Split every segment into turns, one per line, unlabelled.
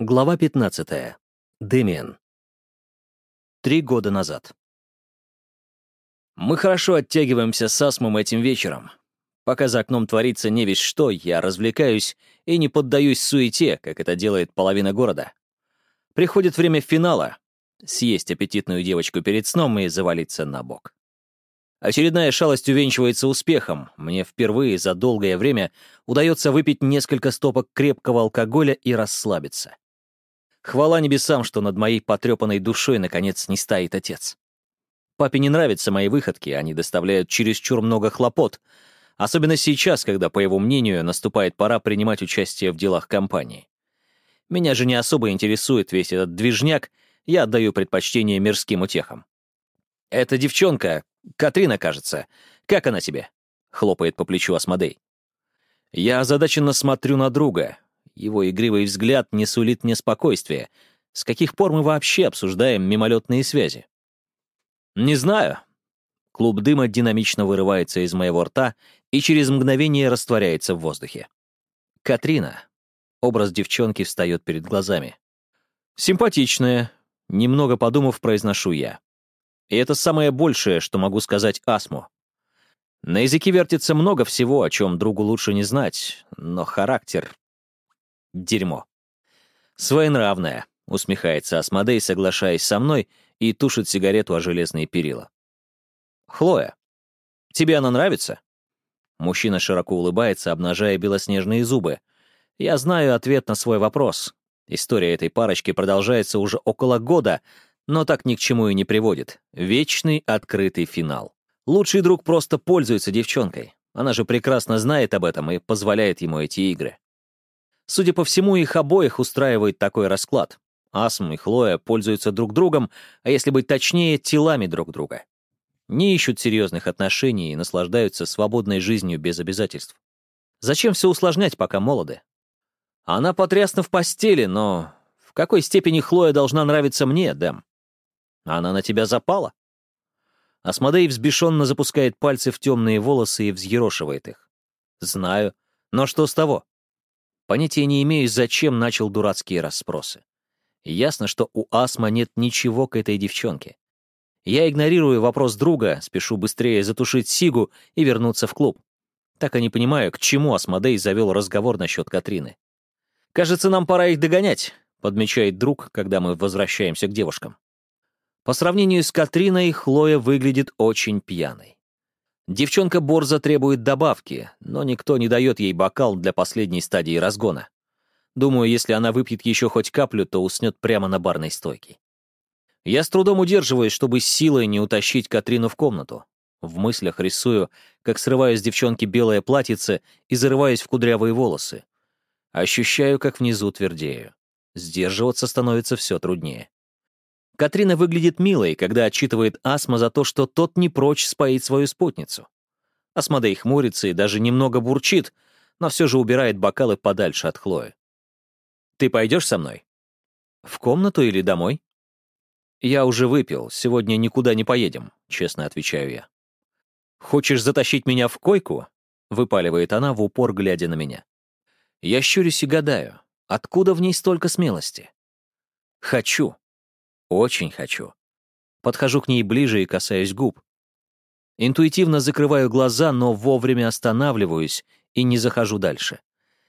Глава 15. Дэмиан. Три года назад. Мы хорошо оттягиваемся с Асмом этим вечером. Пока за окном творится не весь что, я развлекаюсь и не поддаюсь суете, как это делает половина города. Приходит время финала — съесть аппетитную девочку перед сном и завалиться на бок. Очередная шалость увенчивается успехом. Мне впервые за долгое время удается выпить несколько стопок крепкого алкоголя и расслабиться. Хвала небесам, что над моей потрепанной душой наконец не стоит отец. Папе не нравятся мои выходки, они доставляют чересчур много хлопот, особенно сейчас, когда, по его мнению, наступает пора принимать участие в делах компании. Меня же не особо интересует весь этот движняк, я отдаю предпочтение мирским утехам. «Эта девчонка, Катрина, кажется, как она тебе?» — хлопает по плечу Асмодей. Я озадаченно смотрю на друга, его игривый взгляд не сулит мне спокойствия. С каких пор мы вообще обсуждаем мимолетные связи? Не знаю. Клуб дыма динамично вырывается из моего рта и через мгновение растворяется в воздухе. Катрина. Образ девчонки встает перед глазами. Симпатичная. Немного подумав, произношу я. И это самое большее, что могу сказать Асму. На языке вертится много всего, о чем другу лучше не знать, но характер Дерьмо. Своенравная, усмехается Асмодей, соглашаясь со мной, и тушит сигарету о железные перила. Хлоя, тебе она нравится? Мужчина широко улыбается, обнажая белоснежные зубы. Я знаю ответ на свой вопрос. История этой парочки продолжается уже около года, но так ни к чему и не приводит. Вечный открытый финал. Лучший друг просто пользуется девчонкой. Она же прекрасно знает об этом и позволяет ему эти игры. Судя по всему, их обоих устраивает такой расклад. Асм и Хлоя пользуются друг другом, а если быть точнее, телами друг друга. Не ищут серьезных отношений и наслаждаются свободной жизнью без обязательств. Зачем все усложнять, пока молоды? Она потрясна в постели, но в какой степени Хлоя должна нравиться мне, Дэм? Она на тебя запала? Асмодей взбешенно запускает пальцы в темные волосы и взъерошивает их. Знаю, но что с того? Понятия не имею, зачем начал дурацкие расспросы. Ясно, что у Асма нет ничего к этой девчонке. Я игнорирую вопрос друга, спешу быстрее затушить Сигу и вернуться в клуб. Так и не понимаю, к чему Асмодей завел разговор насчет Катрины. «Кажется, нам пора их догонять», — подмечает друг, когда мы возвращаемся к девушкам. По сравнению с Катриной, Хлоя выглядит очень пьяной. Девчонка борзо требует добавки, но никто не дает ей бокал для последней стадии разгона. Думаю, если она выпьет еще хоть каплю, то уснет прямо на барной стойке. Я с трудом удерживаюсь, чтобы силой не утащить Катрину в комнату. В мыслях рисую, как срываю с девчонки белое платьице и зарываюсь в кудрявые волосы. Ощущаю, как внизу твердею. Сдерживаться становится все труднее. Катрина выглядит милой, когда отчитывает Асма за то, что тот не прочь споить свою спутницу. Асмодей хмурится и даже немного бурчит, но все же убирает бокалы подальше от Хлои. «Ты пойдешь со мной?» «В комнату или домой?» «Я уже выпил, сегодня никуда не поедем», — честно отвечаю я. «Хочешь затащить меня в койку?» — выпаливает она в упор, глядя на меня. Я щурюсь и гадаю, откуда в ней столько смелости? «Хочу», очень хочу. Подхожу к ней ближе и касаюсь губ. Интуитивно закрываю глаза, но вовремя останавливаюсь и не захожу дальше.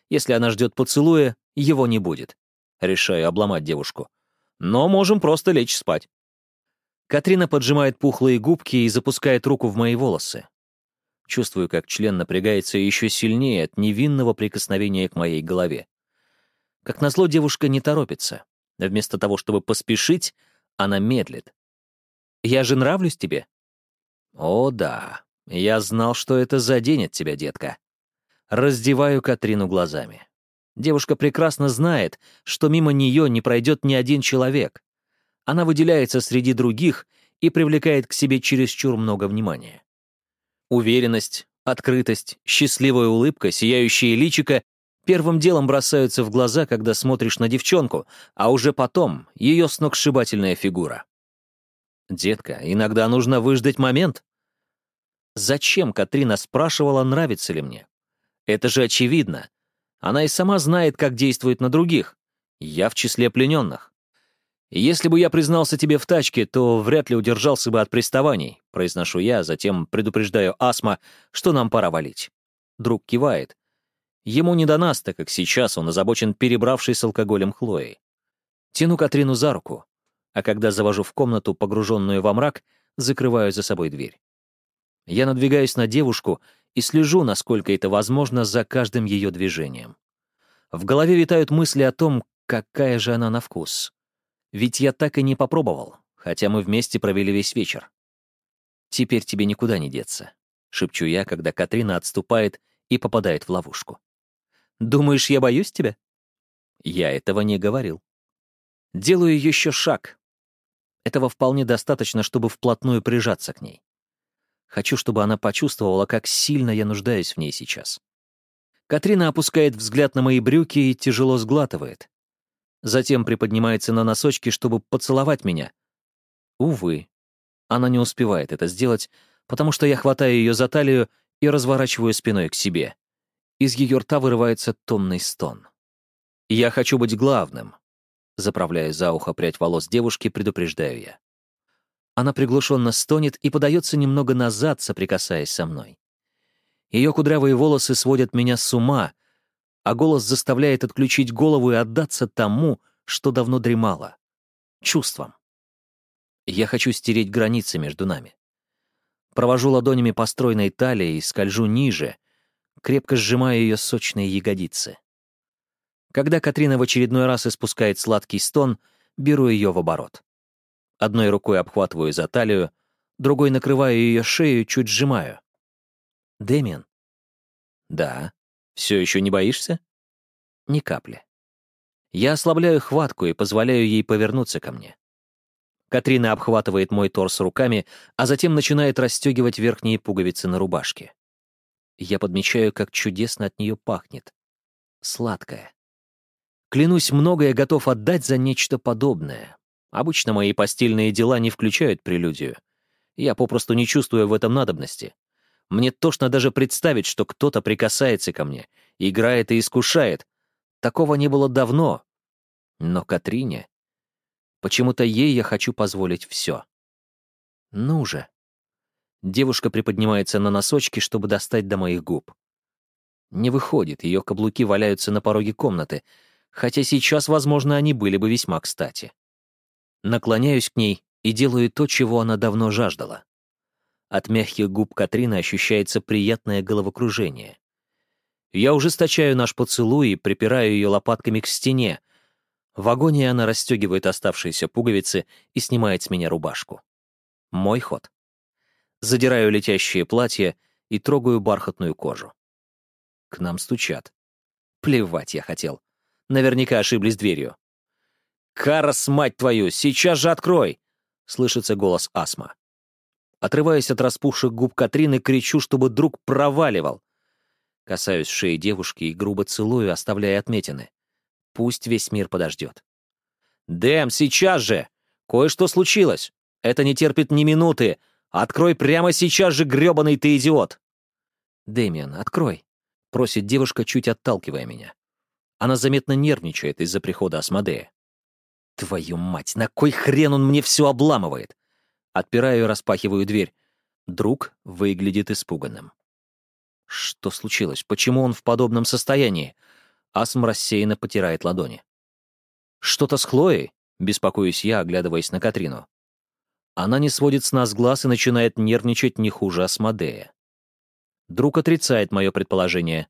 Если она ждет поцелуя, его не будет. Решаю обломать девушку. Но можем просто лечь спать. Катрина поджимает пухлые губки и запускает руку в мои волосы. Чувствую, как член напрягается еще сильнее от невинного прикосновения к моей голове. Как назло, девушка не торопится. Вместо того, чтобы поспешить, она медлит. «Я же нравлюсь тебе?» «О, да. Я знал, что это заденет тебя, детка». Раздеваю Катрину глазами. Девушка прекрасно знает, что мимо нее не пройдет ни один человек. Она выделяется среди других и привлекает к себе чересчур много внимания. Уверенность, открытость, счастливая улыбка, сияющее личико первым делом бросаются в глаза, когда смотришь на девчонку, а уже потом ее сногсшибательная фигура. Детка, иногда нужно выждать момент. Зачем Катрина спрашивала, нравится ли мне? Это же очевидно. Она и сама знает, как действует на других. Я в числе плененных. «Если бы я признался тебе в тачке, то вряд ли удержался бы от приставаний», — произношу я, затем предупреждаю Асма, что нам пора валить. Друг кивает. Ему не до нас, так как сейчас он озабочен перебравшей с алкоголем Хлоей. Тяну Катрину за руку, а когда завожу в комнату, погруженную во мрак, закрываю за собой дверь. Я надвигаюсь на девушку и слежу, насколько это возможно, за каждым ее движением. В голове витают мысли о том, какая же она на вкус. Ведь я так и не попробовал, хотя мы вместе провели весь вечер. «Теперь тебе никуда не деться», — шепчу я, когда Катрина отступает и попадает в ловушку. «Думаешь, я боюсь тебя?» Я этого не говорил. Делаю еще шаг. Этого вполне достаточно, чтобы вплотную прижаться к ней. Хочу, чтобы она почувствовала, как сильно я нуждаюсь в ней сейчас. Катрина опускает взгляд на мои брюки и тяжело сглатывает. Затем приподнимается на носочки, чтобы поцеловать меня. Увы, она не успевает это сделать, потому что я хватаю ее за талию и разворачиваю спиной к себе. Из ее рта вырывается томный стон. «Я хочу быть главным», — заправляя за ухо прядь волос девушки, предупреждаю я. Она приглушенно стонет и подается немного назад, соприкасаясь со мной. Ее кудрявые волосы сводят меня с ума, а голос заставляет отключить голову и отдаться тому, что давно дремало — чувствам. Я хочу стереть границы между нами. Провожу ладонями по стройной талии и скольжу ниже, крепко сжимая ее сочные ягодицы. Когда Катрина в очередной раз испускает сладкий стон, беру ее в оборот. Одной рукой обхватываю за талию, другой накрываю ее шею, чуть сжимаю. «Дэмиан?» «Да», все еще не боишься? Ни капли. Я ослабляю хватку и позволяю ей повернуться ко мне. Катрина обхватывает мой торс руками, а затем начинает расстегивать верхние пуговицы на рубашке. Я подмечаю, как чудесно от нее пахнет. Сладкое. Клянусь, многое готов отдать за нечто подобное. Обычно мои постельные дела не включают прелюдию. Я попросту не чувствую в этом надобности. Мне тошно даже представить, что кто-то прикасается ко мне, играет и искушает. Такого не было давно. Но Катрине... Почему-то ей я хочу позволить все. Ну же. Девушка приподнимается на носочки, чтобы достать до моих губ. Не выходит, ее каблуки валяются на пороге комнаты, хотя сейчас, возможно, они были бы весьма кстати. Наклоняюсь к ней и делаю то, чего она давно жаждала. От мягких губ Катрины ощущается приятное головокружение. Я ужесточаю наш поцелуй и припираю ее лопатками к стене. В агонии она расстегивает оставшиеся пуговицы и снимает с меня рубашку. Мой ход. Задираю летящее платье и трогаю бархатную кожу. К нам стучат. Плевать я хотел. Наверняка ошиблись дверью. «Карас, мать твою, сейчас же открой!» — слышится голос Асма. Отрываясь от распухших губ Катрины, кричу, чтобы друг проваливал. Касаюсь шеи девушки и грубо целую, оставляя отметины. Пусть весь мир подождет. «Дэм, сейчас же! Кое-что случилось! Это не терпит ни минуты! Открой прямо сейчас же, грёбаный ты идиот!» «Дэмиан, открой!» — просит девушка, чуть отталкивая меня. Она заметно нервничает из-за прихода Асмодея. «Твою мать, на кой хрен он мне все обламывает? Отпираю и распахиваю дверь. Друг выглядит испуганным. Что случилось? Почему он в подобном состоянии? Асм рассеянно потирает ладони. «Что-то с Хлоей?» — беспокоюсь я, оглядываясь на Катрину. Она не сводит с нас глаз и начинает нервничать не хуже Асмодея. Друг отрицает мое предположение.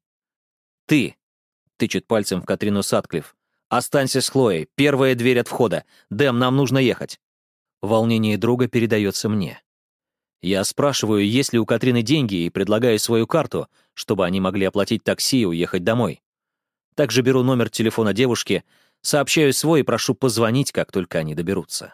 «Ты!» — тычет пальцем в Катрину Садклифф. «Останься с Хлоей. Первая дверь от входа. Дэм, нам нужно ехать». Волнение друга передается мне. Я спрашиваю, есть ли у Катрины деньги, и предлагаю свою карту, чтобы они могли оплатить такси и уехать домой. Также беру номер телефона девушки, сообщаю свой и прошу позвонить, как только они доберутся.